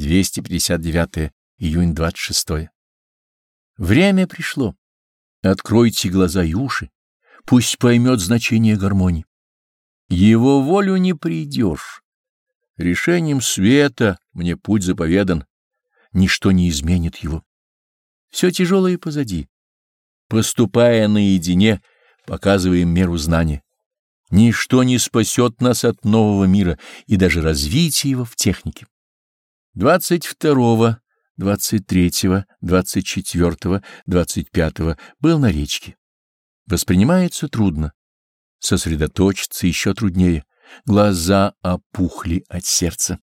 259 июнь 26. Время пришло. Откройте глаза и уши. Пусть поймет значение гармонии. Его волю не придешь. Решением света мне путь заповедан. Ничто не изменит его. Все тяжелое позади. Поступая наедине, показываем меру знания. Ничто не спасет нас от нового мира и даже развития его в технике. 22, 23, 24, 25 был на речке. Воспринимается трудно. Сосредоточиться еще труднее. Глаза опухли от сердца.